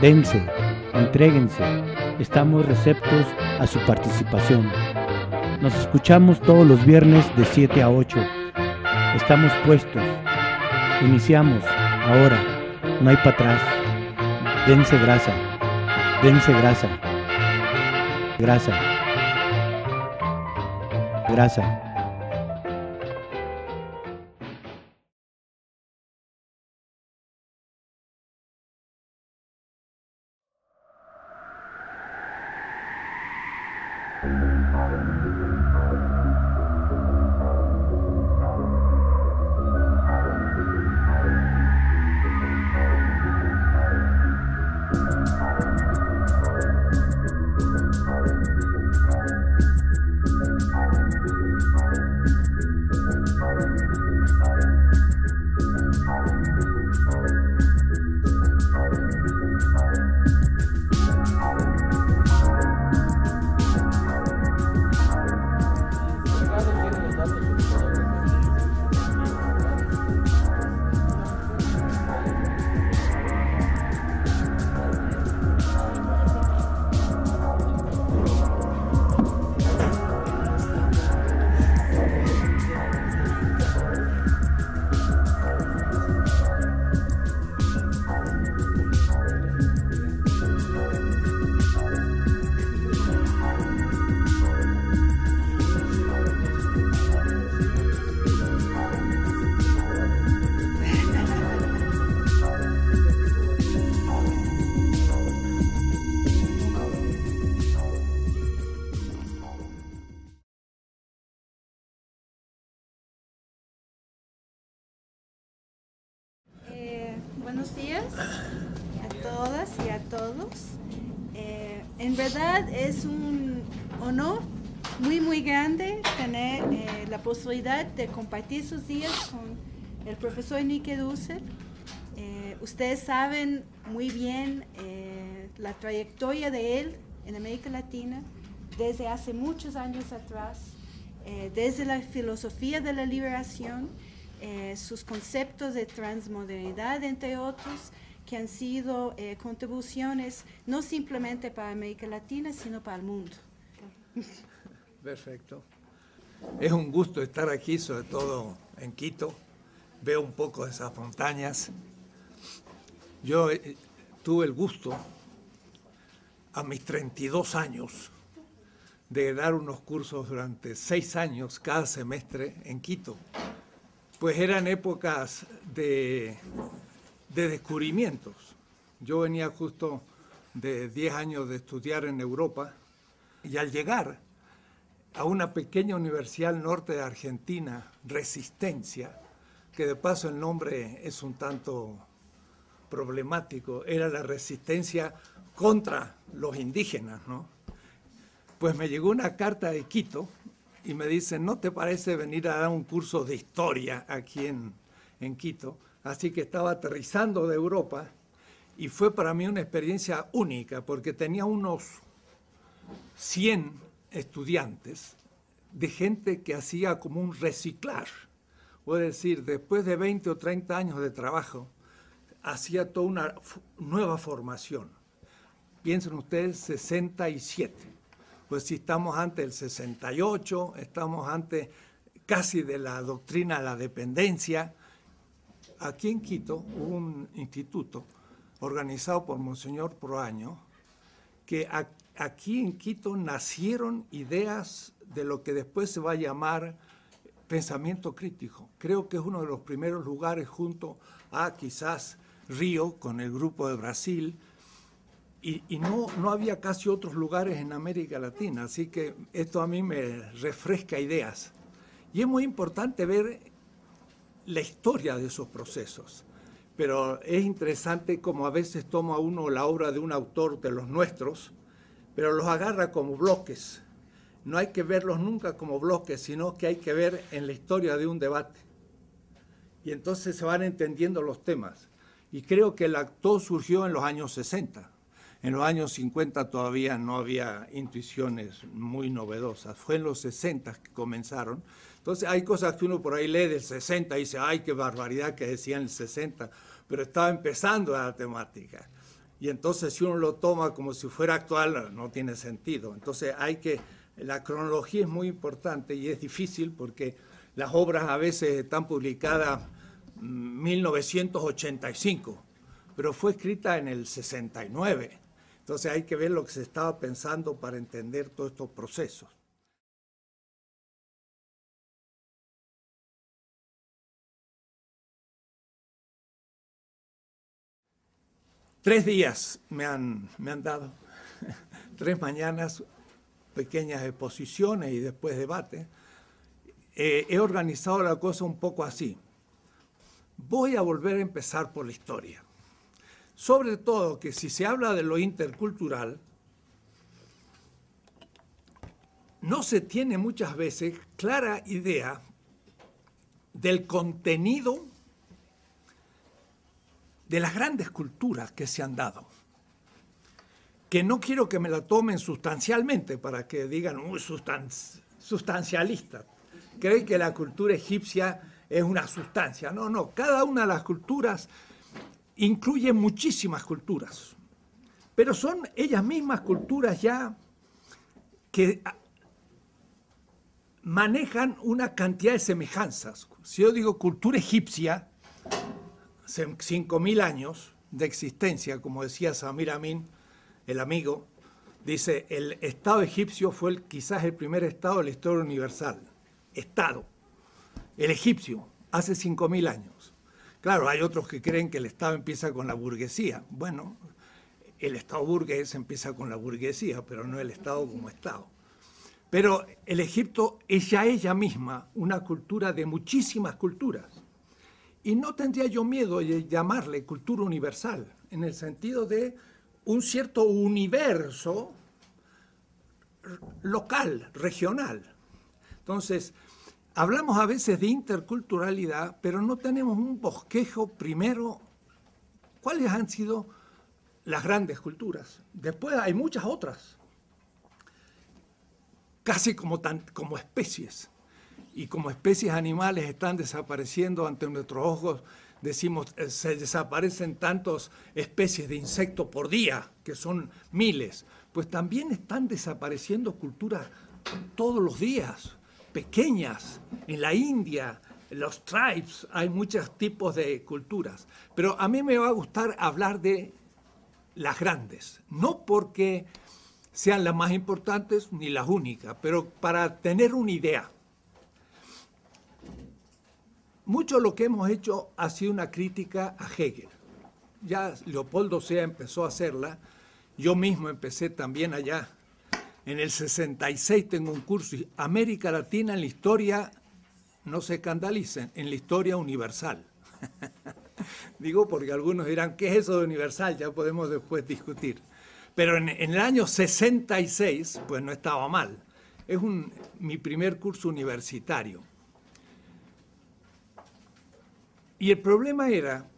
Dense, entréguense, estamos receptos a su participación. Nos escuchamos todos los viernes de 7 a 8. Estamos puestos. Iniciamos. Ahora. No hay para atrás. Dense grasa. Dense grasa. Grasa. Grasa. De compartir sus días con el profesor Nike Dussel. Eh, ustedes saben muy bien eh, la trayectoria de él en América Latina desde hace muchos años atrás, eh, desde la filosofía de la liberación, sus conceptos de transmodernidad, entre otros, que han sido contribuciones no simplemente para América Latina, sino para el mundo. Perfecto. Es un gusto estar aquí, sobre todo en Quito. Veo un poco esas montañas. Yo eh, tuve el gusto a mis 32 años de dar unos cursos durante seis años cada semestre en Quito. Pues eran épocas de, de descubrimientos. Yo venía justo de 10 años de estudiar en Europa y al llegar a una pequeña universidad norte de Argentina, Resistencia, que de paso el nombre es un tanto problemático, era la resistencia contra los indígenas, ¿no? Pues me llegó una carta de Quito y me dicen, ¿no te parece venir a dar un curso de historia aquí en, en Quito? Así que estaba aterrizando de Europa y fue para mí una experiencia única porque tenía unos 100 estudiantes de gente que hacía como un reciclar. Puede decir, después de 20 o 30 años de trabajo, hacía toda una nueva formación. Piensen ustedes, 67. Pues si estamos ante el 68, estamos ante casi de la doctrina de la dependencia. Aquí en Quito hubo un instituto organizado por Monseñor Proaño que aquí en Quito nacieron ideas de lo que después se va a llamar pensamiento crítico. Creo que es uno de los primeros lugares junto a quizás Río con el grupo de Brasil. Y, no, no había casi otros lugares en América Latina, así que esto a mí me refresca ideas. Y es muy importante ver la historia de esos procesos. pero es interesante como a veces toma uno la obra de un autor de los nuestros, pero los agarra como bloques. No hay que verlos nunca como bloques, sino que hay que ver en la historia de un debate. Y entonces se van entendiendo los temas. Y creo que el actor surgió en los años 60. En los años 50 todavía no había intuiciones muy novedosas. Fue en los 60 que comenzaron. Entonces hay cosas que uno por ahí lee del 60 y dice, ay, qué barbaridad que decían el 60, pero estaba empezando la temática. Y entonces si uno lo toma como si fuera actual, no tiene sentido. Entonces hay que, la cronología es muy importante y es difícil porque las obras a veces están publicadas 1985, pero fue escrita en el 69. Entonces hay que ver lo que se estaba pensando para entender todos estos procesos. Tres días me han, me han dado, tres mañanas, pequeñas exposiciones y después debate. Eh, he organizado la cosa un poco así. Voy a volver a empezar por la historia. Sobre todo que si se habla de lo intercultural, no se tiene muchas veces clara idea del contenido de las grandes culturas que se han dado. Que no quiero que me la tomen sustancialmente para que digan, un sustancialista. Creen que la cultura egipcia es una sustancia. No, no, cada una de las culturas incluye muchísimas culturas, pero son ellas mismas culturas ya que manejan una cantidad de semejanzas. Si yo digo cultura egipcia, 5.000 años de existencia, como decía Samir Amin, el amigo, dice, el Estado egipcio fue quizás el primer Estado de la historia universal. Estado el egipcio, hace 5.000 años. Claro, hay otros que creen que el Estado empieza con la burguesía. Bueno, el Estado burgués empieza con la burguesía, pero no el Estado como Estado. Pero el Egipto es ya ella misma una cultura de muchísimas culturas. Y no tendría yo miedo de llamarle cultura universal, en el sentido de un cierto universo local, regional. Entonces, Hablamos a veces de interculturalidad, pero no tenemos un bosquejo primero. ¿Cuáles han sido las grandes culturas? Después hay muchas otras, casi como, como especies. Y como especies animales están desapareciendo ante nuestros ojos, decimos, eh, se desaparecen tantas especies de insectos por día, que son miles, pues también están desapareciendo culturas todos los días pequeñas. En la India, los tribes, hay muchos tipos de culturas. Pero a mí me va a gustar hablar de las grandes, no porque sean las más importantes ni las únicas, pero para tener una idea. Mucho lo que hemos hecho ha sido una crítica a Hegel. Ya Leopoldo Sea empezó a hacerla, yo mismo empecé también allá en el 66 tengo un curso, América Latina en la historia, no se escandalicen, en la historia universal. Digo porque algunos dirán, ¿qué es eso de universal? Ya podemos después discutir. Pero en, el año 66, pues no estaba mal. Es un, mi primer curso universitario. Y el problema era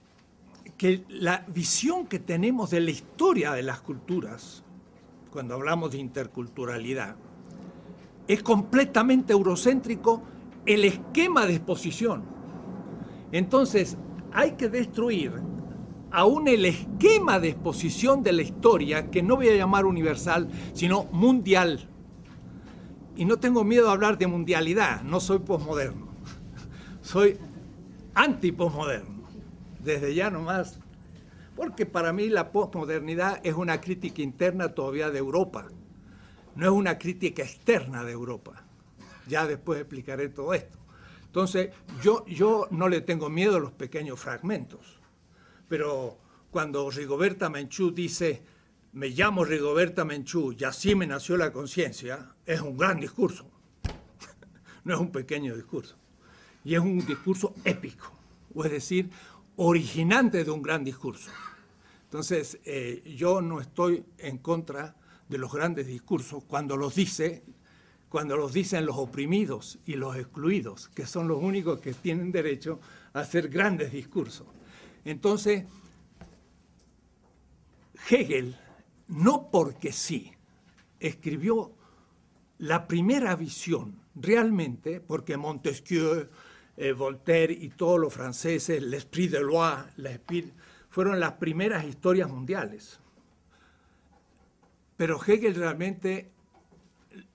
que la visión que tenemos de la historia de las culturas cuando hablamos de interculturalidad, es completamente eurocéntrico el esquema de exposición. Entonces, hay que destruir aún el esquema de exposición de la historia, que no voy a llamar universal, sino mundial. Y no tengo miedo a hablar de mundialidad, no soy posmoderno, soy anti-posmoderno. Desde ya nomás porque para mí la posmodernidad es una crítica interna todavía de Europa, no es una crítica externa de Europa. Ya después explicaré todo esto. Entonces, yo, yo no le tengo miedo a los pequeños fragmentos, pero cuando Rigoberta Menchú dice, me llamo Rigoberta Menchú y así me nació la conciencia, es un gran discurso, no es un pequeño discurso, y es un discurso épico, o es decir, originante de un gran discurso. Entonces, eh, yo no estoy en contra de los grandes discursos cuando los dice, cuando los dicen los oprimidos y los excluidos, que son los únicos que tienen derecho a hacer grandes discursos. Entonces, Hegel, no porque sí, escribió la primera visión realmente, porque Montesquieu, eh, Voltaire y todos los franceses, l'esprit de loi, l'esprit, fueron las primeras historias mundiales. Pero Hegel realmente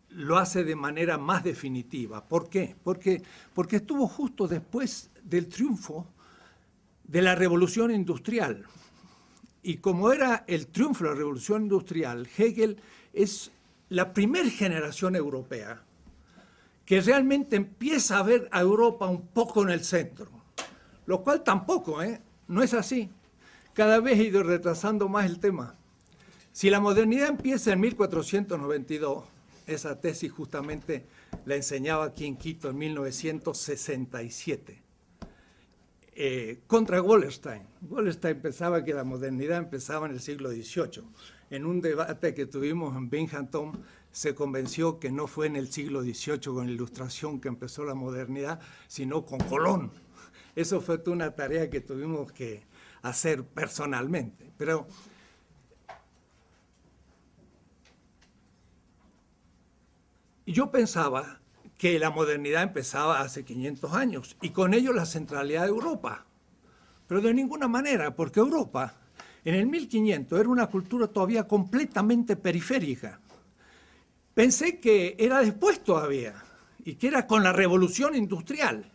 lo hace de manera más definitiva. ¿Por qué? Porque, porque estuvo justo después del triunfo de la revolución industrial. Y como era el triunfo de la revolución industrial, Hegel es la primera generación europea que realmente empieza a ver a Europa un poco en el centro, lo cual tampoco, ¿eh? no es así. Cada vez he ido retrasando más el tema. Si la modernidad empieza en 1492, esa tesis justamente la enseñaba aquí en Quito en 1967, eh, contra Wallerstein. Wallerstein pensaba que la modernidad empezaba en el siglo XVIII. En un debate que tuvimos en Binghamton, se convenció que no fue en el siglo XVIII con la ilustración que empezó la modernidad, sino con Colón. Eso fue una tarea que tuvimos que hacer personalmente. Pero yo pensaba que la modernidad empezaba hace 500 años y con ello la centralidad de Europa. Pero de ninguna manera, porque Europa en el 1500 era una cultura todavía completamente periférica. Pensé que era después todavía y que era con la revolución industrial.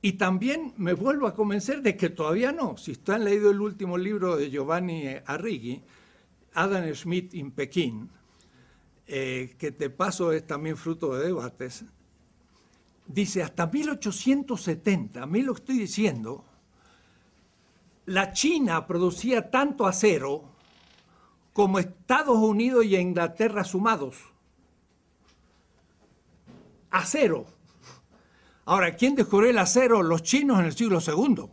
Y también me vuelvo a convencer de que todavía no. Si han leído el último libro de Giovanni Arrighi, Adam Smith en Pekín, eh, que de paso es también fruto de debates, dice hasta 1870, a mí lo estoy diciendo, la China producía tanto acero como Estados Unidos y Inglaterra sumados acero. Ahora, ¿quién descubrió el acero? Los chinos en el siglo II.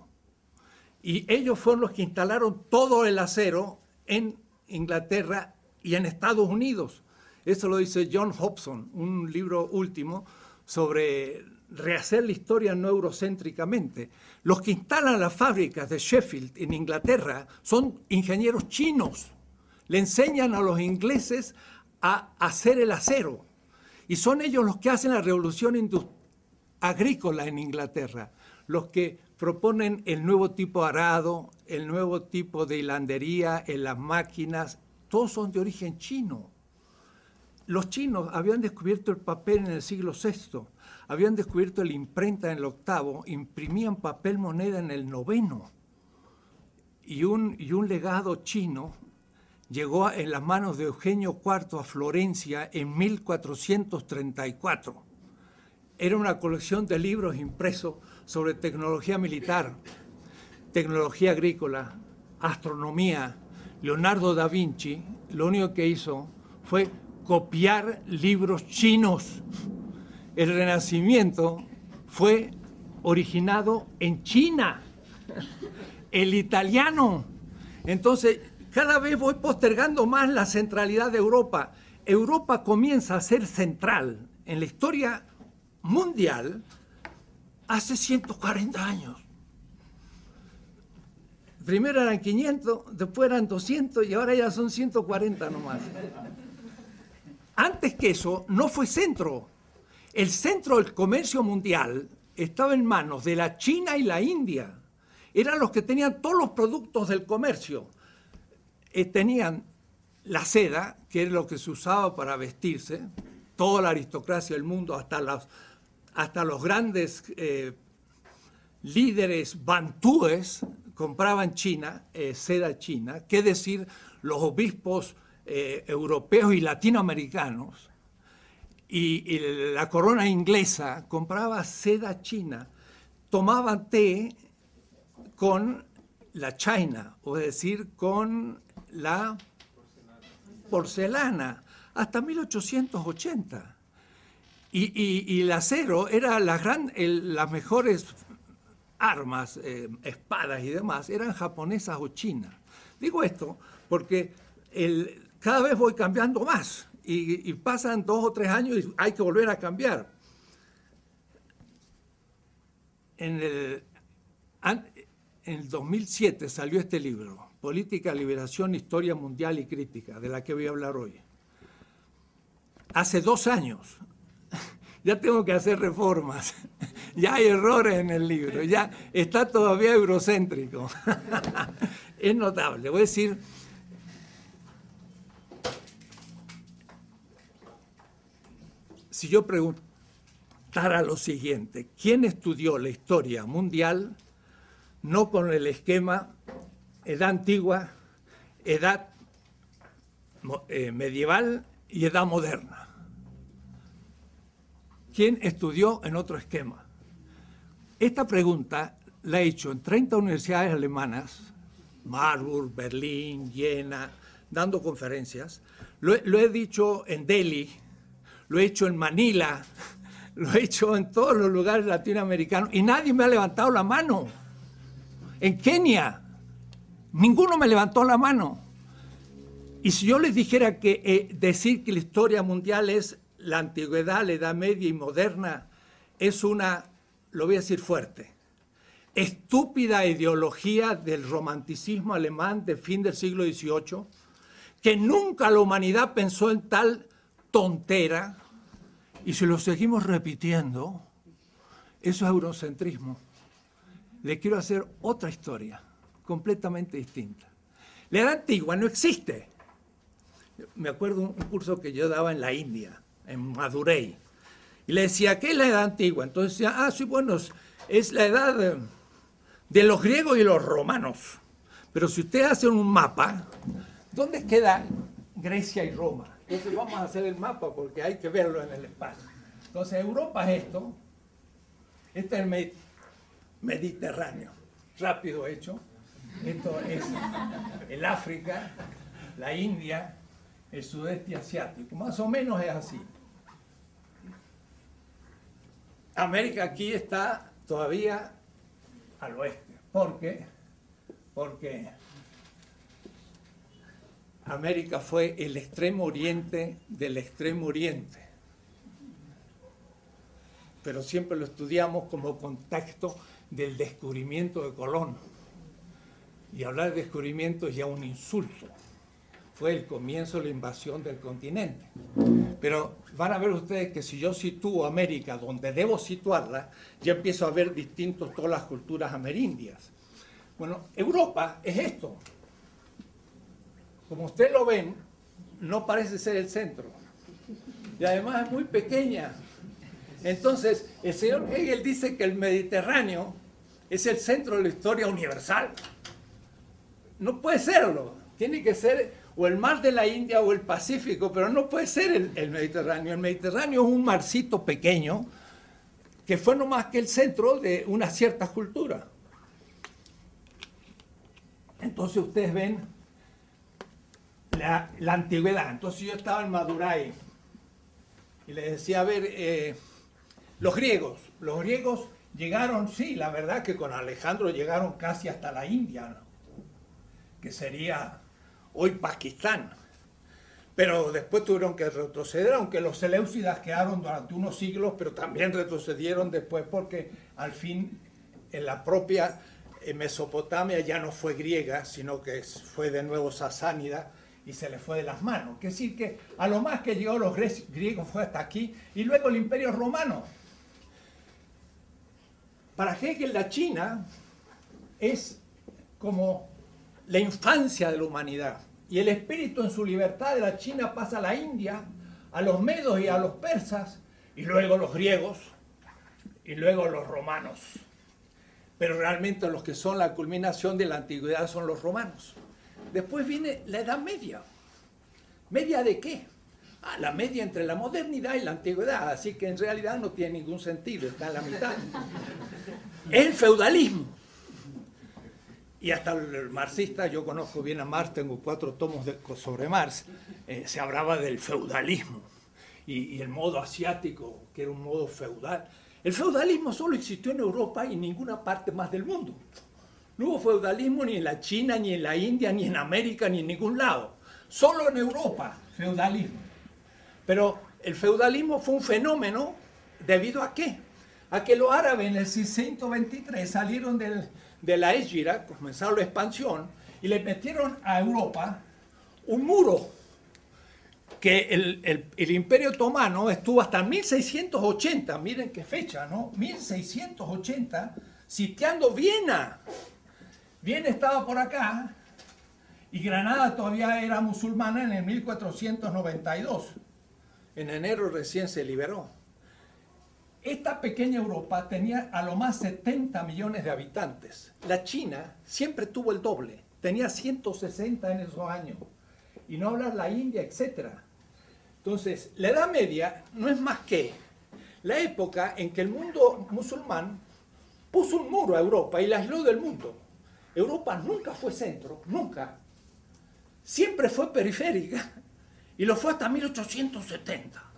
Y ellos fueron los que instalaron todo el acero en Inglaterra y en Estados Unidos. Eso lo dice John Hobson, un libro último sobre rehacer la historia no eurocéntricamente. Los que instalan las fábricas de Sheffield en Inglaterra son ingenieros chinos. Le enseñan a los ingleses a hacer el acero. Y son ellos los que hacen la revolución agrícola en Inglaterra, los que proponen el nuevo tipo arado, el nuevo tipo de hilandería en las máquinas, todos son de origen chino. Los chinos habían descubierto el papel en el siglo VI, habían descubierto la imprenta en el octavo, imprimían papel moneda en el noveno. Y un, y un legado chino llegó en las manos de Eugenio IV a Florencia en 1434. Era una colección de libros impresos sobre tecnología militar, tecnología agrícola, astronomía. Leonardo da Vinci lo único que hizo fue copiar libros chinos. El Renacimiento fue originado en China, el italiano. Entonces, cada vez voy postergando más la centralidad de Europa. Europa comienza a ser central en la historia mundial hace 140 años. Primero eran 500, después eran 200 y ahora ya son 140 nomás. Antes que eso, no fue centro. El centro del comercio mundial estaba en manos de la China y la India. Eran los que tenían todos los productos del comercio. Eh, tenían la seda, que es lo que se usaba para vestirse, toda la aristocracia del mundo, hasta los, grandes eh, líderes bantúes compraban China, eh, seda china, qué decir los obispos europeos y latinoamericanos, y, la corona inglesa compraba seda china, tomaban té con la china, o es decir, con la porcelana hasta 1880. Y, y, el acero era las, gran, las mejores armas, eh, espadas y demás, eran japonesas o chinas. Digo esto porque cada vez voy cambiando más y, y pasan dos o tres años y hay que volver a cambiar. En el, en el 2007 salió este libro, Política, Liberación, Historia Mundial y Crítica, de la que voy a hablar hoy. Hace dos años ya tengo que hacer reformas, ya hay errores en el libro, ya está todavía eurocéntrico. es notable, voy a decir, si yo preguntara lo siguiente, ¿quién estudió la historia mundial no con el esquema edad antigua, edad eh, medieval y edad moderna. ¿Quién estudió en otro esquema? Esta pregunta la he hecho en 30 universidades alemanas, Marburg, Berlín, Jena, dando conferencias. Lo, lo he dicho en Delhi, lo he hecho en Manila, lo he hecho en todos los lugares latinoamericanos y nadie me ha levantado la mano. En Kenia, ninguno me levantó la mano. Y si yo les dijera que eh, decir que la historia mundial es la antigüedad, la edad media y moderna, es una, lo voy a decir fuerte, estúpida ideología del romanticismo alemán de fin del siglo XVIII, que nunca la humanidad pensó en tal tontera, y si lo seguimos repitiendo, eso es eurocentrismo le quiero hacer otra historia, completamente distinta. La edad antigua no existe. Me acuerdo un curso que yo daba en la India, en Madurai, y le decía, ¿qué es la edad antigua? Entonces decía, ah, sí, bueno, es la edad de, los griegos y los romanos. Pero si ustedes hacen un mapa, ¿dónde queda Grecia y Roma? Entonces vamos a hacer el mapa porque hay que verlo en el espacio. Entonces Europa es esto, este es el Mediterráneo. Rápido hecho. Esto es el África, la India, el sudeste asiático. Más o menos es así. América aquí está todavía al oeste. ¿Por qué? Porque América fue el extremo oriente del extremo oriente. Pero siempre lo estudiamos como contexto del descubrimiento de Colón. Y hablar de descubrimiento es ya un insulto. Fue el comienzo de la invasión del continente. Pero van a ver ustedes que si yo sitúo América donde debo situarla, ya empiezo a ver distintos todas las culturas amerindias. Bueno, Europa es esto. Como ustedes lo ven, no parece ser el centro. Y además es muy pequeña. Entonces, el señor Hegel dice que el Mediterráneo es el centro de la historia universal. No puede serlo. Tiene que ser o el mar de la India o el Pacífico, pero no puede ser el, Mediterráneo. El Mediterráneo es un marcito pequeño que fue no más que el centro de una cierta cultura. Entonces ustedes ven la, antigüedad. Entonces yo estaba en Madurai y les decía, a ver, eh, los griegos, los griegos Llegaron, sí, la verdad que con Alejandro llegaron casi hasta la India, que sería hoy Pakistán. Pero después tuvieron que retroceder, aunque los Seleucidas quedaron durante unos siglos, pero también retrocedieron después porque al fin en la propia eh, Mesopotamia ya no fue griega, sino que fue de nuevo sasánida y se le fue de las manos. Es decir, que a lo más que llegó los griegos fue hasta aquí y luego el imperio romano para Hegel la China es como la infancia de la humanidad. Y el espíritu en su libertad de la China pasa a la India, a los medos y a los persas, y luego los griegos, y luego los romanos. Pero realmente los que son la culminación de la antigüedad son los romanos. Después viene la Edad Media. ¿Media de qué? Ah, la media entre la modernidad y la antigüedad, así que en realidad no tiene ningún sentido, está en la mitad. El feudalismo. Y hasta el marxista, yo conozco bien a Marx, tengo cuatro tomos sobre Marx, eh, se hablaba del feudalismo y, el modo asiático, que era un modo feudal. El feudalismo solo existió en Europa y en ninguna parte más del mundo. No hubo feudalismo ni en la China, ni en la India, ni en América, ni en ningún lado. Solo en Europa, feudalismo. Pero el feudalismo fue un fenómeno debido a qué? A que los árabes en el 623 salieron de la Égira, comenzaron la expansión, y le metieron a Europa un muro que el, Imperio Otomano estuvo hasta 1680, miren qué fecha, ¿no? 1680, sitiando Viena. Viena estaba por acá y Granada todavía era musulmana en el 1492. En enero recién se liberó. Esta pequeña Europa tenía a lo más 70 millones de habitantes. La China siempre tuvo el doble, tenía 160 en esos años. Y no hablar la India, etcétera. Entonces, la Edad Media no es más que la época en que el mundo musulmán puso un muro a Europa y la aisló del mundo. Europa nunca fue centro, nunca. Siempre fue periférica y lo fue hasta 1870.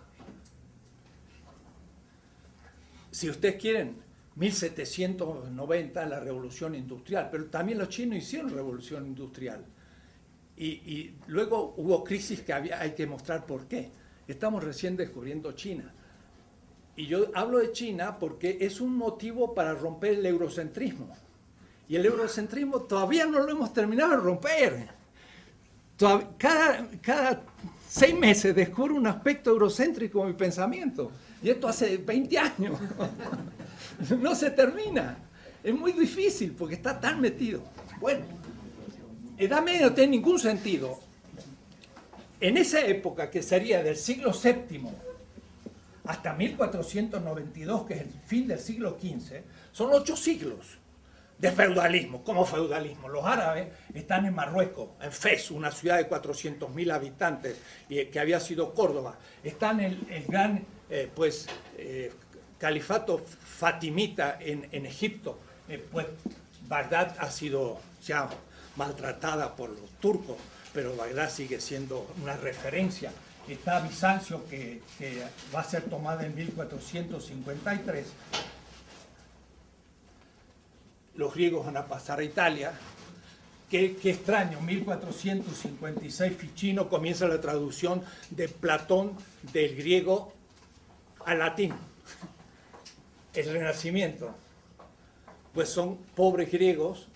Si ustedes quieren, 1790 la revolución industrial, pero también los chinos hicieron revolución industrial. Y, luego hubo crisis que había, hay que mostrar por qué. Estamos recién descubriendo China. Y yo hablo de China porque es un motivo para romper el eurocentrismo. Y el eurocentrismo todavía no lo hemos terminado de romper. cada, cada seis meses descubro un aspecto eurocéntrico en mi pensamiento. Y esto hace 20 años. no se termina. Es muy difícil porque está tan metido. Bueno, Edad Media no tiene ningún sentido. En esa época, que sería del siglo VII hasta 1492, que es el fin del siglo XV, son ocho siglos de feudalismo. ¿Cómo feudalismo? Los árabes están en Marruecos, en Fez, una ciudad de 400.000 habitantes, que había sido Córdoba. Están en el gran eh, pues, eh, califato fatimita en, en Egipto. Eh, pues Bagdad ha sido ya maltratada por los turcos, pero Bagdad sigue siendo una referencia. Está Bizancio, que, va a ser tomada en 1453. Los griegos van a pasar a Italia. Qué, qué, extraño, 1456 Ficino comienza la traducción de Platón del griego al latín. El Renacimiento, pues son pobres griegos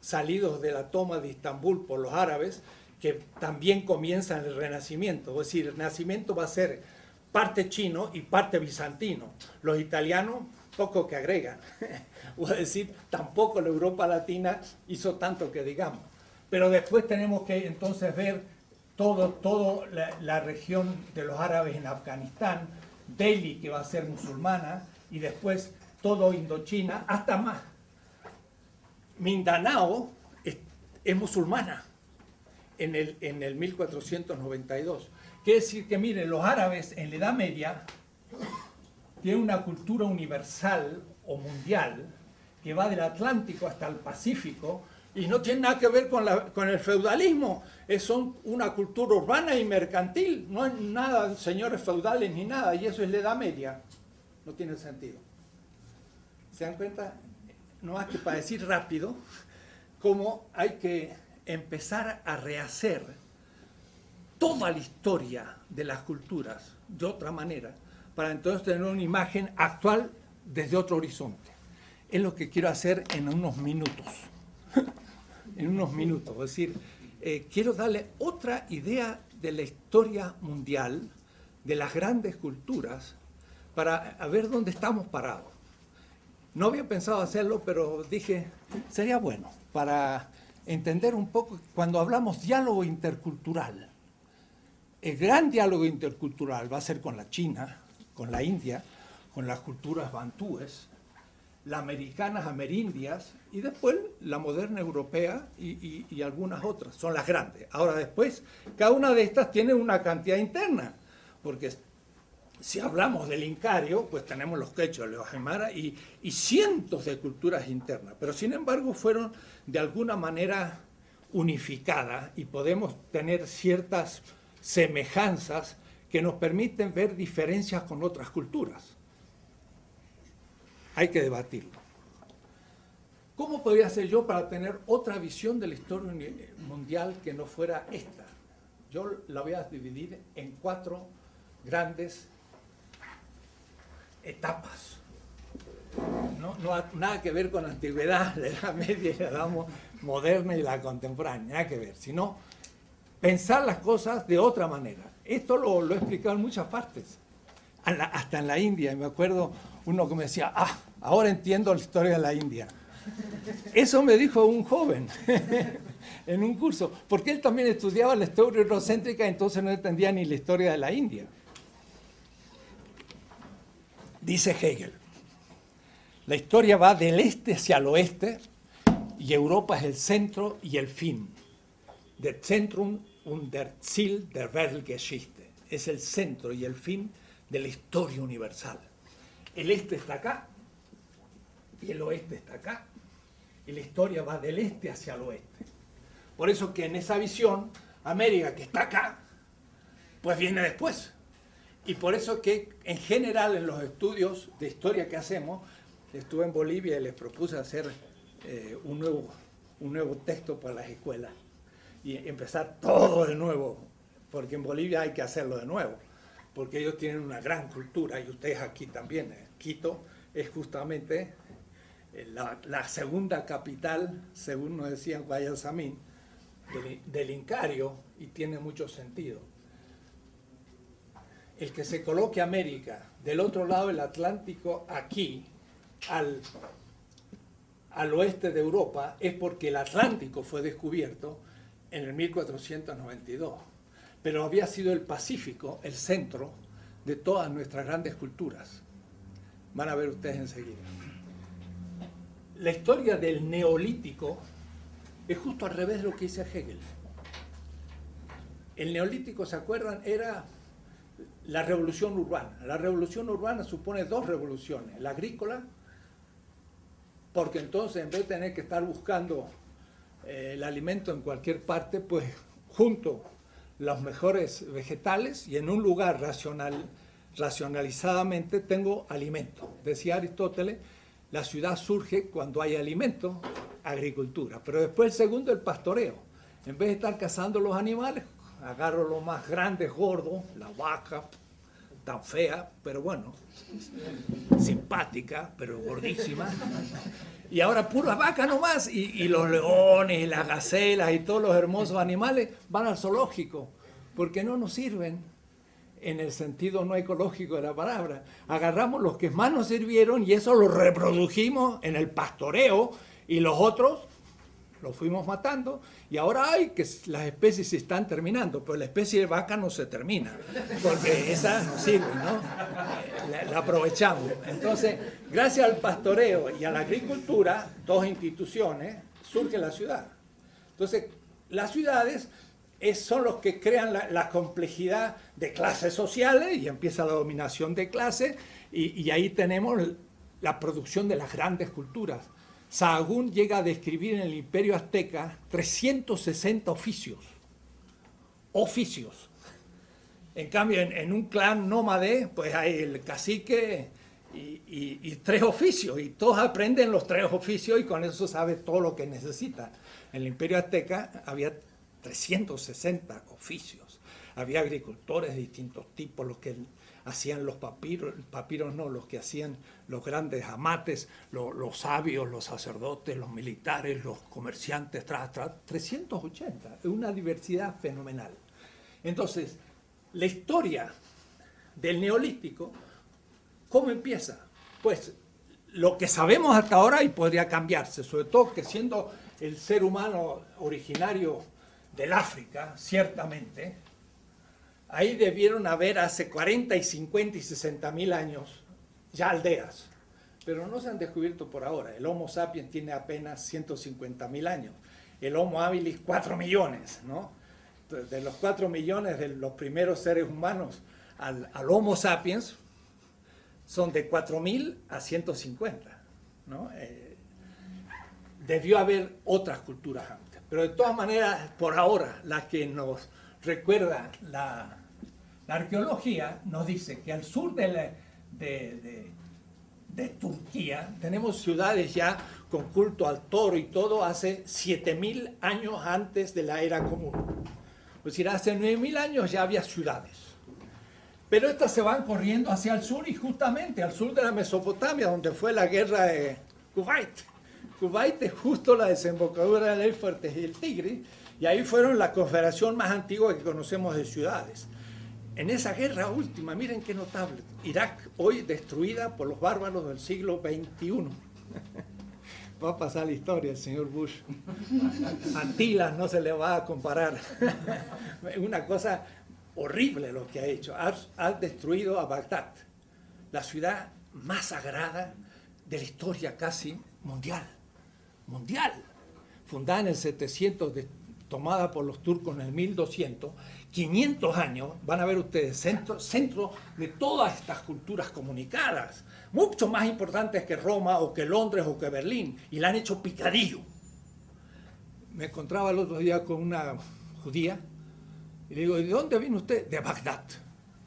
salidos de la toma de Estambul por los árabes, que también comienzan el Renacimiento. Es decir, el Renacimiento va a ser parte chino y parte bizantino. Los italianos, poco que agregan. o decir, tampoco la Europa Latina hizo tanto que digamos. Pero después tenemos que entonces ver todo, todo la, la región de los árabes en Afganistán, Delhi, que va a ser musulmana, y después todo Indochina, hasta más Mindanao es, musulmana en el, en el 1492. Quiere decir que, miren, los árabes en la Edad Media tienen una cultura universal o mundial que va del Atlántico hasta el Pacífico y no tiene nada que ver con, la, con el feudalismo. Es una cultura urbana y mercantil. No es nada señores feudales ni nada, y eso es la Edad Media. No tiene sentido. ¿Se dan cuenta? no más que para decir rápido cómo hay que empezar a rehacer toda la historia de las culturas de otra manera, para entonces tener una imagen actual desde otro horizonte. Es lo que quiero hacer en unos minutos. en unos minutos. Es decir, eh, quiero darle otra idea de la historia mundial, de las grandes culturas, para ver dónde estamos parados. No había pensado hacerlo, pero dije, sería bueno para entender un poco, cuando hablamos diálogo intercultural, el gran diálogo intercultural va a ser con la China, con la India, con las culturas bantúes, las americanas amerindias y después la moderna europea y, y, algunas otras, son las grandes. Ahora después, cada una de estas tiene una cantidad interna, porque si hablamos del Incario, pues tenemos los quechos, los aymara y, y cientos de culturas internas, pero sin embargo fueron de alguna manera unificadas y podemos tener ciertas semejanzas que nos permiten ver diferencias con otras culturas. Hay que debatirlo. ¿Cómo podría ser yo para tener otra visión de la historia mundial que no fuera esta? Yo la voy a dividir en cuatro grandes etapas. No, no nada que ver con la antigüedad, la edad media la edad moderna y la contemporánea, nada que ver, sino pensar las cosas de otra manera. Esto lo he explicado en muchas partes, hasta en la India. Y me acuerdo uno que me decía, ah, ahora entiendo la historia de la India. Eso me dijo un joven en un curso, porque él también estudiaba la historia eurocéntrica, entonces no entendía ni la historia de la India. Dice Hegel, la historia va del este hacia el oeste y Europa es el centro y el fin. Der Zentrum und der Ziel der Weltgeschichte. Es el centro y el fin de la historia universal. El este está acá y el oeste está acá. Y la historia va del este hacia el oeste. Por eso que en esa visión, América que está acá, pues viene después. Y por eso que en general en los estudios de historia que hacemos, estuve en Bolivia y les propuse hacer eh, un, nuevo, un nuevo texto para las escuelas y empezar todo de nuevo, porque en Bolivia hay que hacerlo de nuevo, porque ellos tienen una gran cultura y ustedes aquí también. Eh. Quito es justamente eh, la, segunda capital, según nos decían Guayasamín, del, del Incario y tiene mucho sentido. El que se coloque América del otro lado del Atlántico aquí, al, al oeste de Europa, es porque el Atlántico fue descubierto en el 1492, pero había sido el Pacífico el centro de todas nuestras grandes culturas. Van a ver ustedes enseguida. La historia del neolítico es justo al revés de lo que dice Hegel. El neolítico, ¿se acuerdan? Era la revolución urbana. La revolución urbana supone dos revoluciones. La agrícola, porque entonces en vez de tener que estar buscando eh, el alimento en cualquier parte, pues junto los mejores vegetales y en un lugar racional, racionalizadamente tengo alimento. Decía Aristóteles, la ciudad surge cuando hay alimento, agricultura. Pero después el segundo, el pastoreo. En vez de estar cazando los animales, agarro los más grandes, gordos, la vaca, tan fea, pero bueno, simpática, pero gordísima. Y ahora puras vacas nomás, y, y los leones, y las gacelas, y todos los hermosos animales van al zoológico, porque no nos sirven en el sentido no ecológico de la palabra. Agarramos los que más nos sirvieron y eso lo reprodujimos en el pastoreo y los otros los fuimos matando y ahora hay que las especies se están terminando, pero la especie de vaca no se termina, porque esa no sirve, ¿no? La, aprovechamos. Entonces, gracias al pastoreo y a la agricultura, dos instituciones, surge la ciudad. Entonces, las ciudades son los que crean la, complejidad de clases sociales y empieza la dominación de clases y ahí tenemos la producción de las grandes culturas Sahagún llega a describir en el imperio azteca 360 oficios. Oficios. En cambio, en, un clan nómade, pues hay el cacique y, tres oficios, y todos aprenden los tres oficios y con eso sabe todo lo que necesita. En el imperio azteca había 360 oficios. Había agricultores de distintos tipos, los que hacían los papiros, papiros no, los que hacían los grandes amates, los, sabios, los sacerdotes, los militares, los comerciantes, tras, tras, 380, es una diversidad fenomenal. Entonces, la historia del neolítico, ¿cómo empieza? Pues lo que sabemos hasta ahora y podría cambiarse, sobre todo que siendo el ser humano originario del África, ciertamente, Ahí debieron haber hace 40 y 50 y 60 mil años ya aldeas, pero no se han descubierto por ahora. El Homo sapiens tiene apenas 150 mil años, el Homo habilis 4 millones, ¿no? De los 4 millones de los primeros seres humanos al, Homo sapiens son de 4.000 a 150, ¿no? Eh, debió haber otras culturas antes, pero de todas maneras, por ahora, la que nos recuerda la, arqueología, nos dice que al sur de, Turquía, tenemos ciudades ya con culto al toro y todo hace 7000 años antes de la era común. Es decir, hace 9000 años ya había ciudades. Pero estas se van corriendo hacia el sur y justamente al sur de la Mesopotamia, donde fue la guerra de Kuwait. Kuwait es justo la desembocadura del Éufrates y el Tigris, y ahí fueron la confederación más antigua que conocemos de ciudades. En esa guerra última, miren qué notable, Irak hoy destruida por los bárbaros del siglo XXI. Va a pasar la historia el señor Bush. Antilas no se le va a comparar. Una cosa horrible lo que ha hecho. Ha, destruido a Bagdad, la ciudad más sagrada de la historia casi mundial. Mundial. Fundada en el 700, tomada por los turcos en el 1200 500 años, van a ver ustedes, centro, de todas estas culturas comunicadas, mucho más importantes que Roma o que Londres o que Berlín, y la han hecho picadillo. Me encontraba el otro día con una judía y le digo, ¿de dónde viene usted? De Bagdad.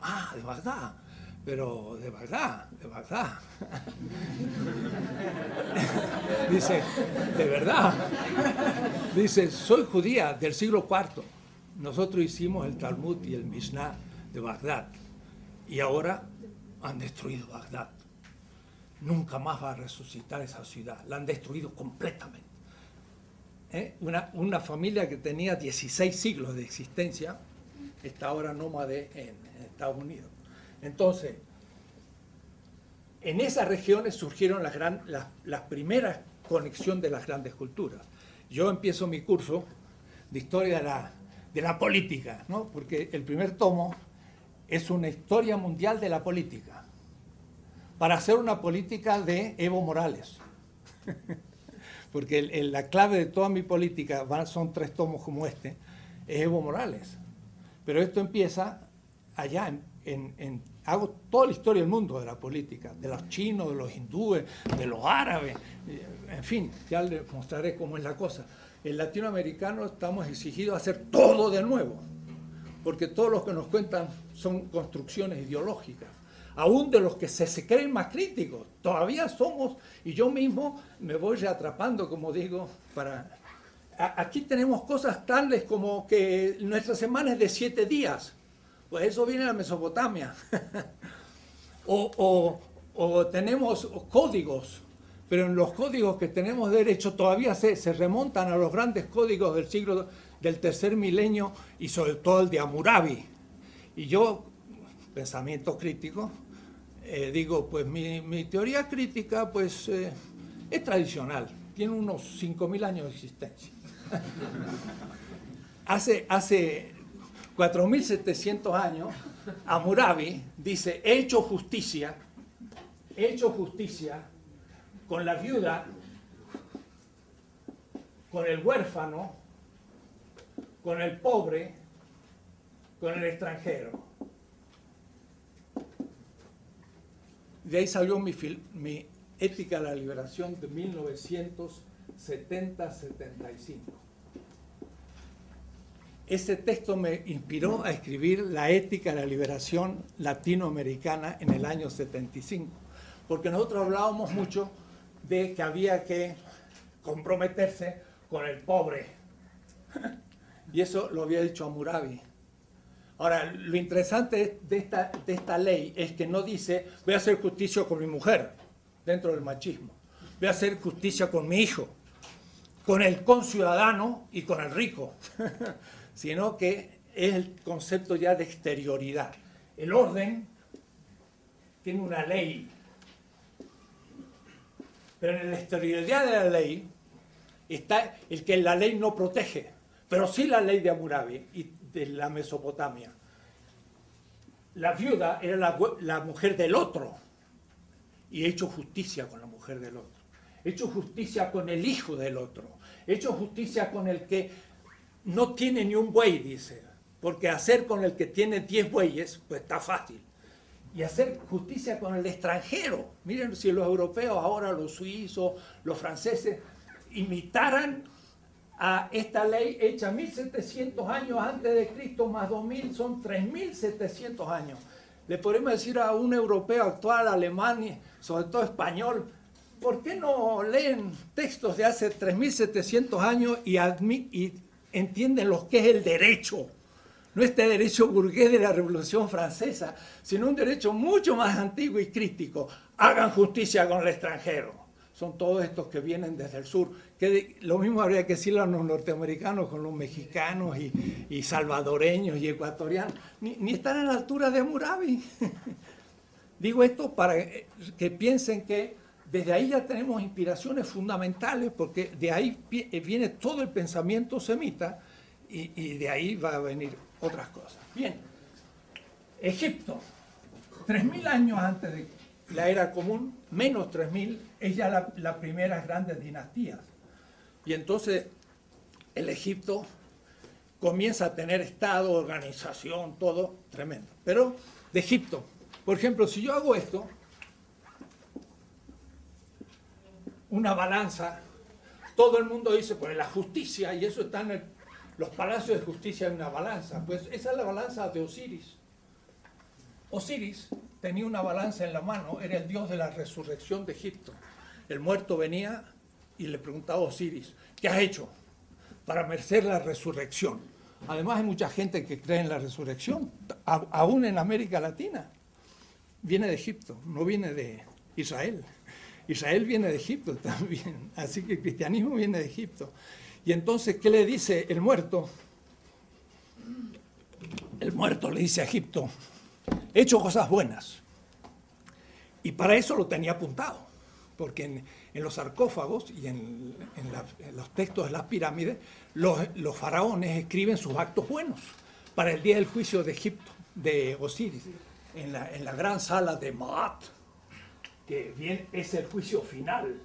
Ah, de Bagdad. Pero de Bagdad, de Bagdad. Dice, de verdad. Dice, soy judía del siglo IV nosotros hicimos el Talmud y el Mishnah de Bagdad y ahora han destruido Bagdad. Nunca más va a resucitar esa ciudad. La han destruido completamente. ¿Eh? Una, familia que tenía 16 siglos de existencia está ahora nómade en, Estados Unidos. Entonces, en esas regiones surgieron las, las, las primeras conexiones de las grandes culturas. Yo empiezo mi curso de historia de la de la política, ¿no? porque el primer tomo es una historia mundial de la política, para hacer una política de Evo Morales. porque la clave de toda mi política, son tres tomos como este, es Evo Morales. Pero esto empieza allá, en, hago toda la historia del mundo de la política, de los chinos, de los hindúes, de los árabes, en fin, ya les mostraré cómo es la cosa el latinoamericano estamos exigidos a hacer todo de nuevo, porque todos los que nos cuentan son construcciones ideológicas, aún de los que se, creen más críticos, todavía somos, y yo mismo me voy atrapando, como digo, para... aquí tenemos cosas tales como que nuestra semana es de siete días, pues eso viene de la Mesopotamia, o, o tenemos códigos pero en los códigos que tenemos derecho todavía se, remontan a los grandes códigos del siglo del tercer milenio y sobre todo el de Hammurabi. Y yo, pensamiento crítico, eh, digo, pues mi, teoría crítica pues eh, es tradicional, tiene unos 5.000 años de existencia. hace, hace 4.700 años, Hammurabi dice, he hecho justicia, he hecho justicia con la viuda, con el huérfano, con el pobre, con el extranjero. De ahí salió mi, mi Ética de la Liberación de 1970-75. Ese texto me inspiró a escribir la Ética de la Liberación Latinoamericana en el año 75, porque nosotros hablábamos mucho de que había que comprometerse con el pobre. Y eso lo había dicho Amurabi. Ahora, lo interesante de esta, de esta ley es que no dice voy a hacer justicia con mi mujer, dentro del machismo. Voy a hacer justicia con mi hijo, con el conciudadano y con el rico, sino que es el concepto ya de exterioridad. El orden tiene una ley pero en la exterioridad de la ley está el que la ley no protege, pero sí la ley de Amurabi y de la Mesopotamia. La viuda era la, mujer del otro y he hecho justicia con la mujer del otro. He hecho justicia con el hijo del otro. He hecho justicia con el que no tiene ni un buey, dice. Porque hacer con el que tiene diez bueyes, pues está fácil y hacer justicia con el extranjero. Miren si los europeos, ahora los suizos, los franceses, imitaran a esta ley hecha 1700 años antes de Cristo, más 2000 son 3700 años. Le podemos decir a un europeo actual, alemán, sobre todo español, ¿por qué no leen textos de hace 3.700 años y, y entienden lo que es el derecho? No este derecho burgués de la Revolución Francesa, sino un derecho mucho más antiguo y crítico. Hagan justicia con el extranjero. Son todos estos que vienen desde el sur. Lo mismo habría que decirlo a los norteamericanos con los mexicanos y, salvadoreños y ecuatorianos. Ni, están a la altura de Murabi. Digo esto para que piensen que desde ahí ya tenemos inspiraciones fundamentales, porque de ahí viene todo el pensamiento semita y de ahí va a venir otras cosas. Bien, Egipto, 3.000 años antes de la era común, menos 3.000, es ya la, la primera grandes dinastías. Y entonces el Egipto comienza a tener Estado, organización, todo tremendo. Pero de Egipto, por ejemplo, si yo hago esto, una balanza, todo el mundo dice, pues la justicia, y eso está en el los palacios de justicia en una balanza. Pues esa es la balanza de Osiris. Osiris tenía una balanza en la mano, era el dios de la resurrección de Egipto. El muerto venía y le preguntaba a Osiris, ¿qué has hecho para merecer la resurrección? Además hay mucha gente que cree en la resurrección, aún en América Latina. Viene de Egipto, no viene de Israel. Israel viene de Egipto también, así que el cristianismo viene de Egipto. Y entonces, ¿qué le dice el muerto? El muerto le dice a Egipto, he hecho cosas buenas. Y para eso lo tenía apuntado, porque en, los sarcófagos y en, los textos de las pirámides, los, faraones escriben sus actos buenos para el día del juicio de Egipto, de Osiris, en la, la gran sala de Maat, que bien es el juicio final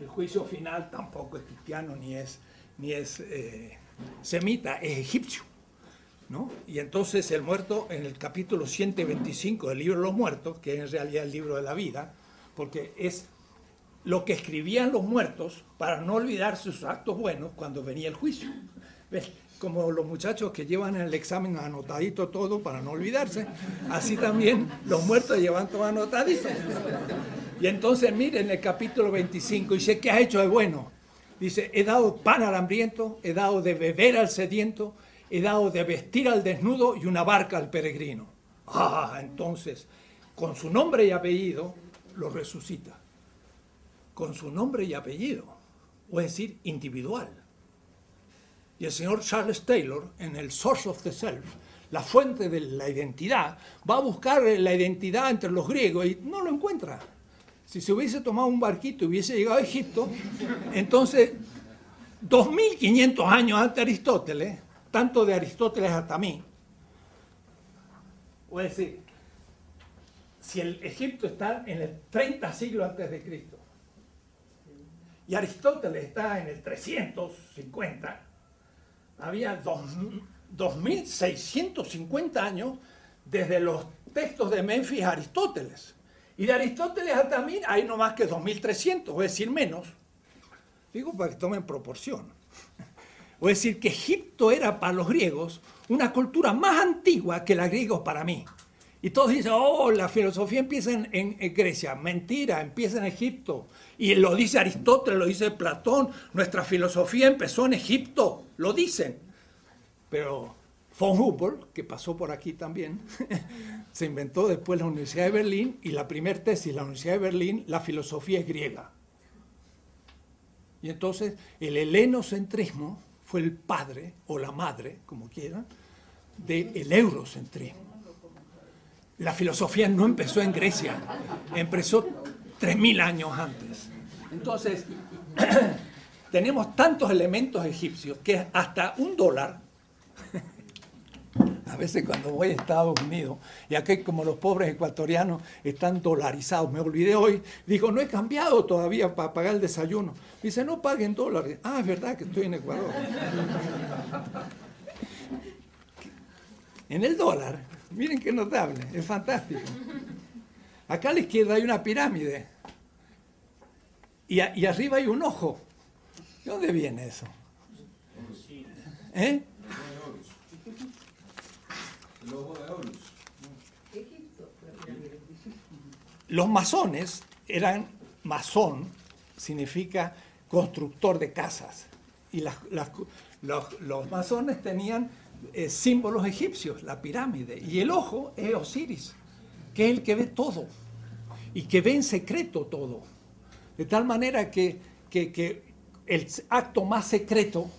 el juicio final tampoco es cristiano ni es, ni es eh, semita, es egipcio. ¿no? Y entonces el muerto, en el capítulo 125 del libro de los muertos, que es en realidad el libro de la vida, porque es lo que escribían los muertos para no olvidar sus actos buenos cuando venía el juicio. ¿Ves? Como los muchachos que llevan el examen anotadito todo para no olvidarse, así también los muertos llevan todo anotadito. Y entonces miren el capítulo 25, dice, ¿qué has hecho de bueno? Dice, he dado pan al hambriento, he dado de beber al sediento, he dado de vestir al desnudo y una barca al peregrino. Ah, entonces, con su nombre y apellido, lo resucita. Con su nombre y apellido, o es decir, individual. Y el señor Charles Taylor, en el Source of the Self, la fuente de la identidad, va a buscar la identidad entre los griegos y no lo encuentra si se hubiese tomado un barquito y hubiese llegado a Egipto, entonces 2500 años antes de Aristóteles, tanto de Aristóteles hasta mí, o es decir, si el Egipto está en el 30 siglo antes de Cristo y Aristóteles está en el 350, había 2650 años desde los textos de Memphis a Aristóteles. Y de Aristóteles mí hay no más que 2.300, es decir, menos. Digo para que tomen proporción. O decir, que Egipto era para los griegos una cultura más antigua que la griegos para mí. Y todos dicen, oh, la filosofía empieza en, en, Grecia. Mentira, empieza en Egipto. Y lo dice Aristóteles, lo dice Platón. Nuestra filosofía empezó en Egipto, lo dicen. Pero von Humboldt, que pasó por aquí también, se inventó después la Universidad de Berlín y la primera tesis la Universidad de Berlín, la filosofía es griega. Y entonces el helenocentrismo fue el padre o la madre, como quieran, del eurocentrismo. La filosofía no empezó en Grecia, empezó 3.000 años antes. Entonces, tenemos tantos elementos egipcios que hasta un dólar a veces cuando voy a Estados Unidos, y aquí como los pobres ecuatorianos están dolarizados, me olvidé hoy, digo, no he cambiado todavía para pagar el desayuno. Dice, no paguen dólares. Ah, es verdad que estoy en Ecuador. en el dólar, miren qué notable, es fantástico. Acá a la izquierda hay una pirámide y, y arriba hay un ojo. ¿De dónde viene eso? ¿Eh? El ojo de Horus. Los masones eran masón, significa constructor de casas. Y los, masones tenían eh, símbolos egipcios, la pirámide. Y el ojo es Osiris, que es el que ve todo y que ve en secreto todo. De tal manera que, que el acto más secreto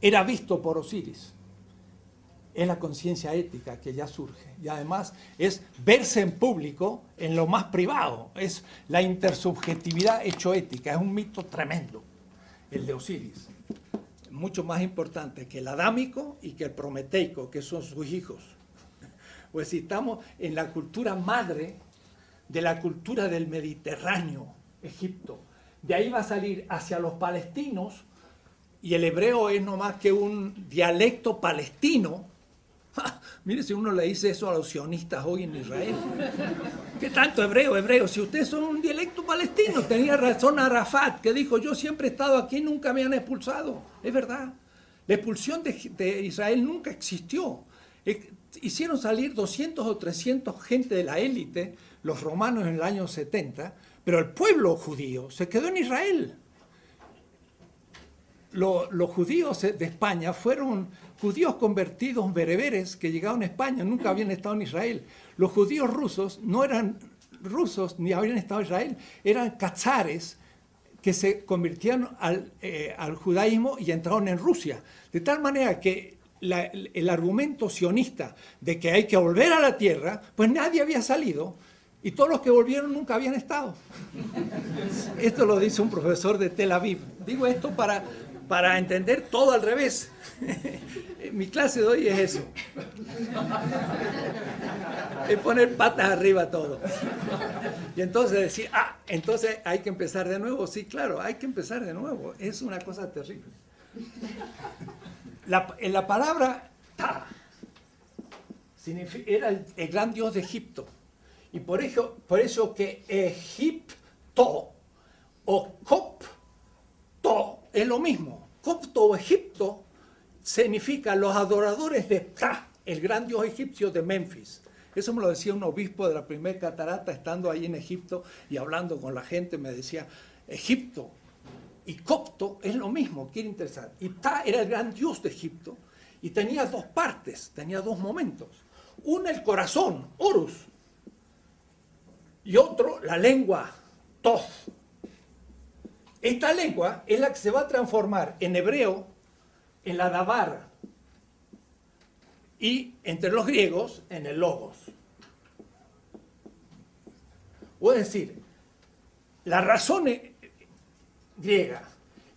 era visto por Osiris es la conciencia ética que ya surge. Y además es verse en público en lo más privado. Es la intersubjetividad hecho ética. Es un mito tremendo, el de Osiris. Mucho más importante que el adámico y que el prometeico, que son sus hijos. Pues si estamos en la cultura madre de la cultura del Mediterráneo, Egipto. De ahí va a salir hacia los palestinos, y el hebreo es no más que un dialecto palestino, Mire si uno le dice eso a los sionistas hoy en Israel. ¿Qué tanto hebreo, hebreo? Si ustedes son un dialecto palestino, tenía razón Arafat, que dijo, yo siempre he estado aquí, nunca me han expulsado. Es verdad. La expulsión de, Israel nunca existió. Hicieron salir 200 o 300 gente de la élite, los romanos en el año 70, pero el pueblo judío se quedó en Israel. los judíos de España fueron judíos convertidos bereberes que llegaron a España, nunca habían estado en Israel. Los judíos rusos no eran rusos ni habían estado en Israel, eran cazares que se convirtieron eh, al, judaísmo y entraron en Rusia. De tal manera que el argumento sionista de que hay que volver a la tierra, pues nadie había salido y todos los que volvieron nunca habían estado. Esto lo dice un profesor de Tel Aviv. Digo esto para, para entender todo al revés. Mi clase de hoy es eso. Es poner patas arriba todo. Y entonces decir, ah, entonces hay que empezar de nuevo. Sí, claro, hay que empezar de nuevo. Es una cosa terrible. en la palabra ta era el, gran dios de Egipto. Y por eso, por eso que Egipto o Copto es lo mismo. Copto o Egipto significa los adoradores de Ptah, el gran dios egipcio de Memphis. Eso me lo decía un obispo de la primera catarata estando ahí en Egipto y hablando con la gente, me decía, Egipto y copto es lo mismo, quiere interesar. Y Ptah era el gran dios de Egipto y tenía dos partes, tenía dos momentos. Uno el corazón, Horus, y otro la lengua, Toth. Esta lengua es la que se va a transformar en hebreo en la davar y entre los griegos en el logos. O es decir, la razón griega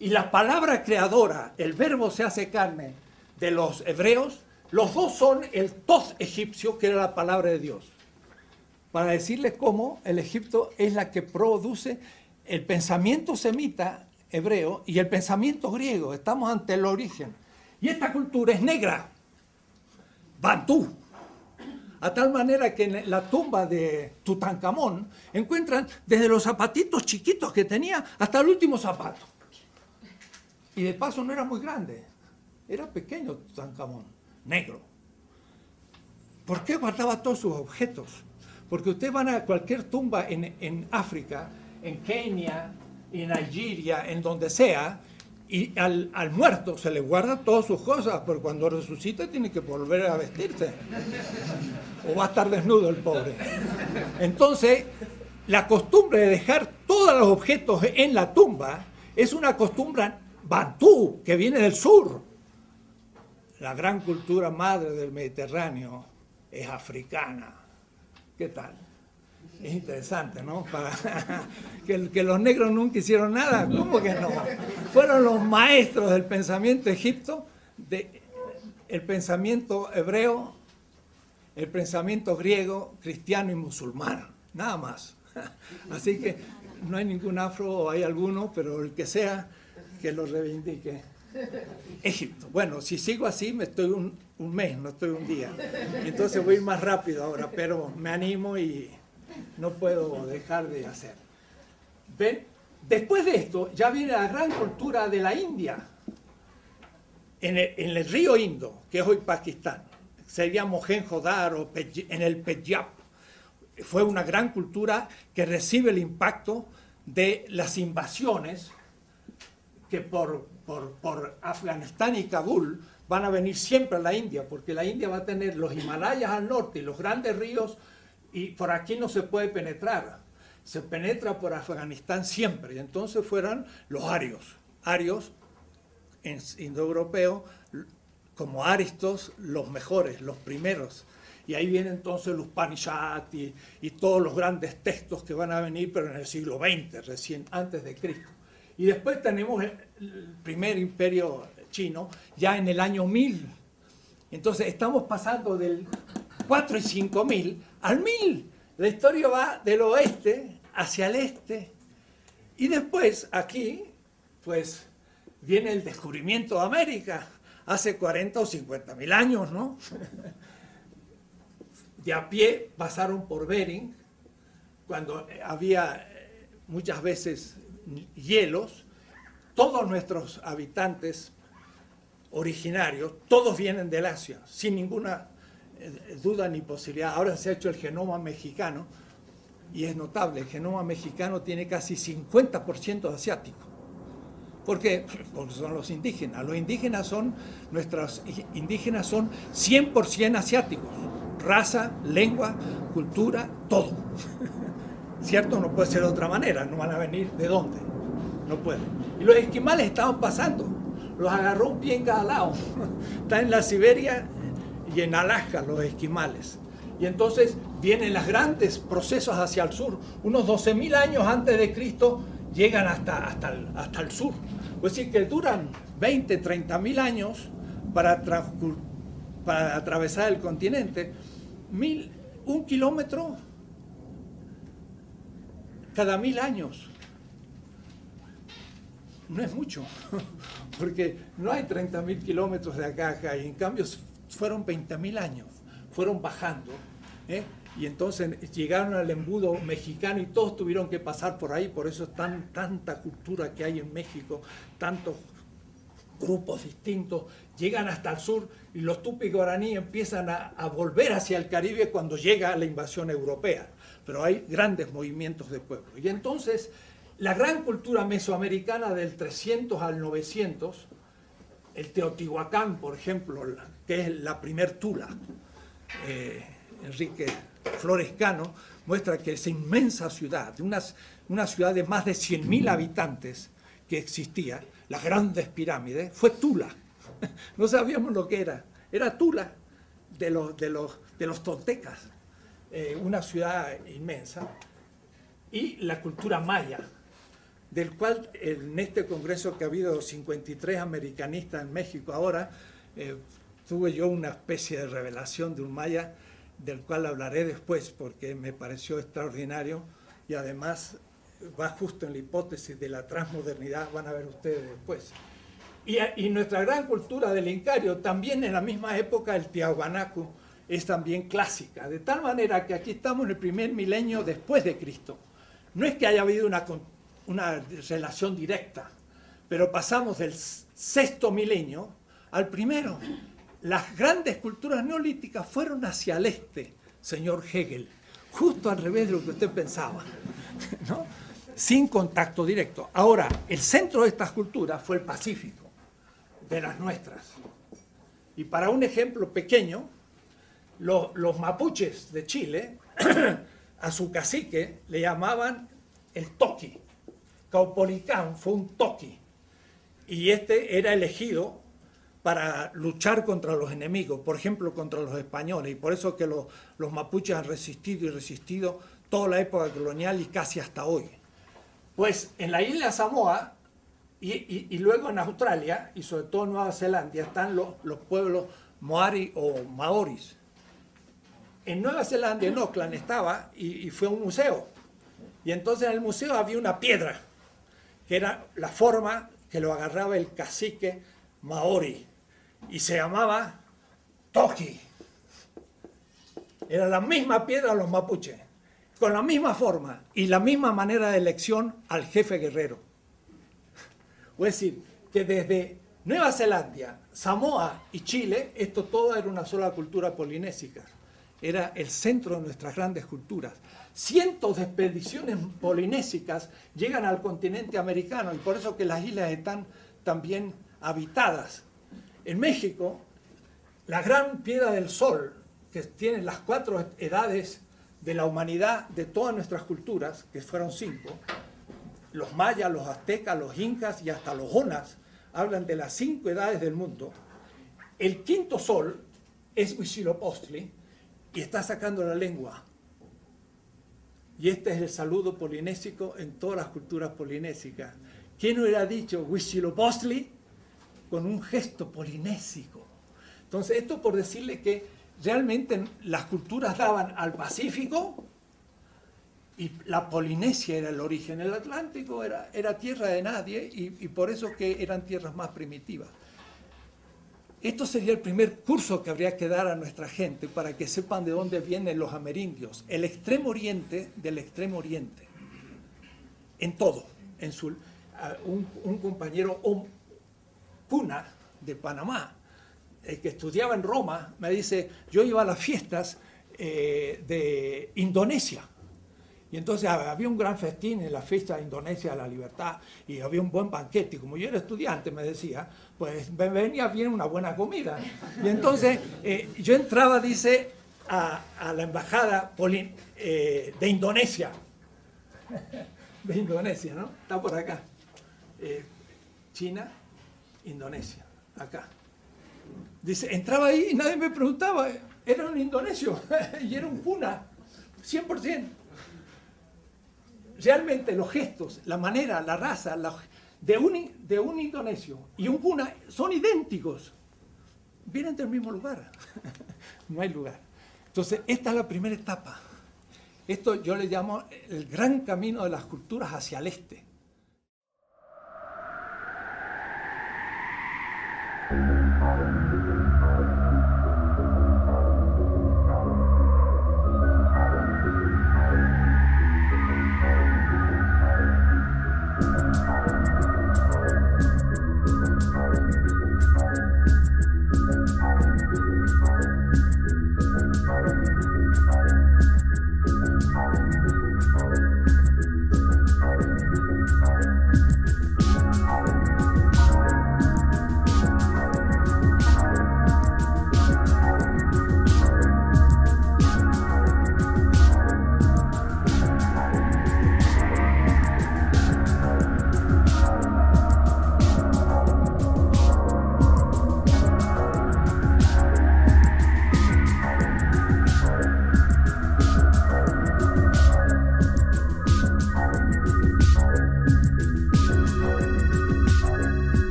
y la palabra creadora, el verbo se hace carne de los hebreos, los dos son el tos egipcio, que era la palabra de Dios. Para decirles cómo el Egipto es la que produce el pensamiento semita hebreo y el pensamiento griego. Estamos ante el origen. Y esta cultura es negra, bantú. A tal manera que en la tumba de Tutankamón encuentran desde los zapatitos chiquitos que tenía hasta el último zapato. Y de paso no era muy grande, era pequeño Tutankamón, negro. ¿Por qué guardaba todos sus objetos? Porque ustedes van a cualquier tumba en, en África, en Kenia, en Nigeria, en donde sea, y al, muerto se le guarda todas sus cosas, pero cuando resucita tiene que volver a vestirse. O va a estar desnudo el pobre. Entonces, la costumbre de dejar todos los objetos en la tumba es una costumbre bantú que viene del sur. La gran cultura madre del Mediterráneo es africana. ¿Qué tal? Es interesante, ¿no? Que, los negros nunca hicieron nada. ¿Cómo que no? Fueron los maestros del pensamiento egipto, de, el pensamiento hebreo, el pensamiento griego, cristiano y musulmán. Nada más. Así que no hay ningún afro, o hay alguno, pero el que sea, que lo reivindique. Egipto. Bueno, si sigo así, me estoy un, un mes, no estoy un día. Entonces voy a ir más rápido ahora, pero me animo y no puedo dejar de hacer. ¿Ven? Después de esto ya viene la gran cultura de la India, en el, río Indo, que es hoy Pakistán, sería Mohenjo-Daro, en el Penyab. fue una gran cultura que recibe el impacto de las invasiones que por, por, Afganistán y Kabul van a venir siempre a la India, porque la India va a tener los Himalayas al norte y los grandes ríos, y por aquí no se puede penetrar. Se penetra por Afganistán siempre, y entonces fueron los arios. Arios, en indoeuropeo, como Aristos, los mejores, los primeros. Y ahí vienen entonces los Upanishads y, y, todos los grandes textos que van a venir, pero en el siglo XX, recién antes de Cristo. Y después tenemos el primer imperio chino ya en el año 1000. Entonces estamos pasando del 4 y 5000 al 1000. La historia va del oeste hacia el este. Y después aquí, pues viene el descubrimiento de América, hace 40 o 50 mil años, ¿no? De a pie pasaron por Bering, cuando había eh, muchas veces hielos, todos nuestros habitantes originarios, todos vienen del Asia, sin ninguna eh, duda ni posibilidad. Ahora se ha hecho el genoma mexicano y es notable, el genoma mexicano tiene casi 50% asiático. ¿Por qué? Porque son los indígenas. Los indígenas son, nuestros indígenas son 100% asiáticos. Raza, lengua, cultura, todo. ¿Cierto? No puede ser de otra manera. No van a venir de dónde. No pueden. Y los esquimales estaban pasando. Los agarró un pie en cada lado. Están en la Siberia y en Alaska los esquimales. Y entonces vienen los grandes procesos hacia el sur. Unos 12.000 años antes de Cristo llegan hasta, hasta, el, hasta el sur. Pues decir, que duran 20, 30 mil años para, para atravesar el continente. Mil, un kilómetro cada mil años. No es mucho, porque no hay 30 mil kilómetros de acá a acá, y en cambio fueron 20 mil años, fueron bajando. ¿eh? y entonces llegaron al embudo mexicano y todos tuvieron que pasar por ahí, por eso es tan, tanta cultura que hay en México, tantos grupos distintos, llegan hasta el sur y los tupi guaraní empiezan a, volver hacia el Caribe cuando llega la invasión europea, pero hay grandes movimientos de pueblo. Y entonces la gran cultura mesoamericana del 300 al 900, el Teotihuacán, por ejemplo, que es la primer tula, eh, Enrique Florescano muestra que esa inmensa ciudad, una, una ciudad de más de 100.000 habitantes que existía, las grandes pirámides, fue Tula. No sabíamos lo que era. Era Tula de los, de los, de los toltecas, eh, una ciudad inmensa. Y la cultura maya, del cual en este congreso que ha habido 53 americanistas en México ahora, eh, tuve yo una especie de revelación de un maya del cual hablaré después porque me pareció extraordinario y además va justo en la hipótesis de la transmodernidad, van a ver ustedes después. Y, nuestra gran cultura del Incario, también en la misma época el Tiahuanacu es también clásica, de tal manera que aquí estamos en el primer milenio después de Cristo. No es que haya habido una, una relación directa, pero pasamos del sexto milenio al primero las grandes culturas neolíticas fueron hacia el este, señor Hegel, justo al revés de lo que usted pensaba, ¿no? sin contacto directo. Ahora, el centro de estas culturas fue el Pacífico, de las nuestras. Y para un ejemplo pequeño, los mapuches de Chile, a su cacique le llamaban el toqui. Caupolicán fue un toqui. Y este era elegido para luchar contra los enemigos, por ejemplo, contra los españoles. Y por eso que los, mapuches han resistido y resistido toda la época colonial y casi hasta hoy. Pues en la isla Samoa y, luego en Australia y sobre todo en Nueva Zelanda están los, los pueblos Moari o Maoris. En Nueva Zelanda, en Auckland, estaba y, y fue un museo. Y entonces en el museo había una piedra, que era la forma que lo agarraba el cacique Maori y se llamaba Toki. Era la misma piedra los mapuches, con la misma forma y la misma manera de elección al jefe guerrero. Es decir, que desde Nueva Zelanda, Samoa y Chile, esto todo era una sola cultura polinésica. era el centro de nuestras grandes culturas. Cientos de expediciones polinésicas llegan al continente americano y por eso que las islas están también habitadas. En México, la gran piedra del sol, que tiene las cuatro edades de la humanidad de todas nuestras culturas, que fueron cinco, los mayas, los aztecas, los incas y hasta los onas, hablan de las cinco edades del mundo. El quinto sol es Huitzilopochtli y está sacando la lengua. Y este es el saludo polinésico en todas las culturas polinésicas. ¿Quién hubiera dicho Huitzilopochtli con un gesto polinésico? Entonces, esto por decirle que realmente las culturas daban al Pacífico y la Polinesia era el origen. El Atlántico era, era tierra de nadie y, por eso que eran tierras más primitivas. Esto sería el primer curso que habría que dar a nuestra gente para que sepan de dónde vienen los amerindios. El extremo oriente del extremo oriente. En todo. En su, un, un, compañero Puna de Panamá, el que estudiaba en Roma, me dice, yo iba a las fiestas eh, de Indonesia y entonces había un gran festín en la fiesta de Indonesia de la Libertad y había un buen banquete. Y como yo era estudiante, me decía, pues venía bien una buena comida. Y entonces eh, yo entraba, dice, a, la embajada eh, de Indonesia. De Indonesia, ¿no? Está por acá. China, Indonesia, acá. Dice, entraba ahí y nadie me preguntaba, era un indonesio y era un puna, 100% realmente los gestos, la manera, la raza de, un, de un indonesio y un puna son idénticos. Vienen del mismo lugar. no hay lugar. Entonces, esta es la primera etapa. Esto yo le llamo el gran camino de las culturas hacia el este.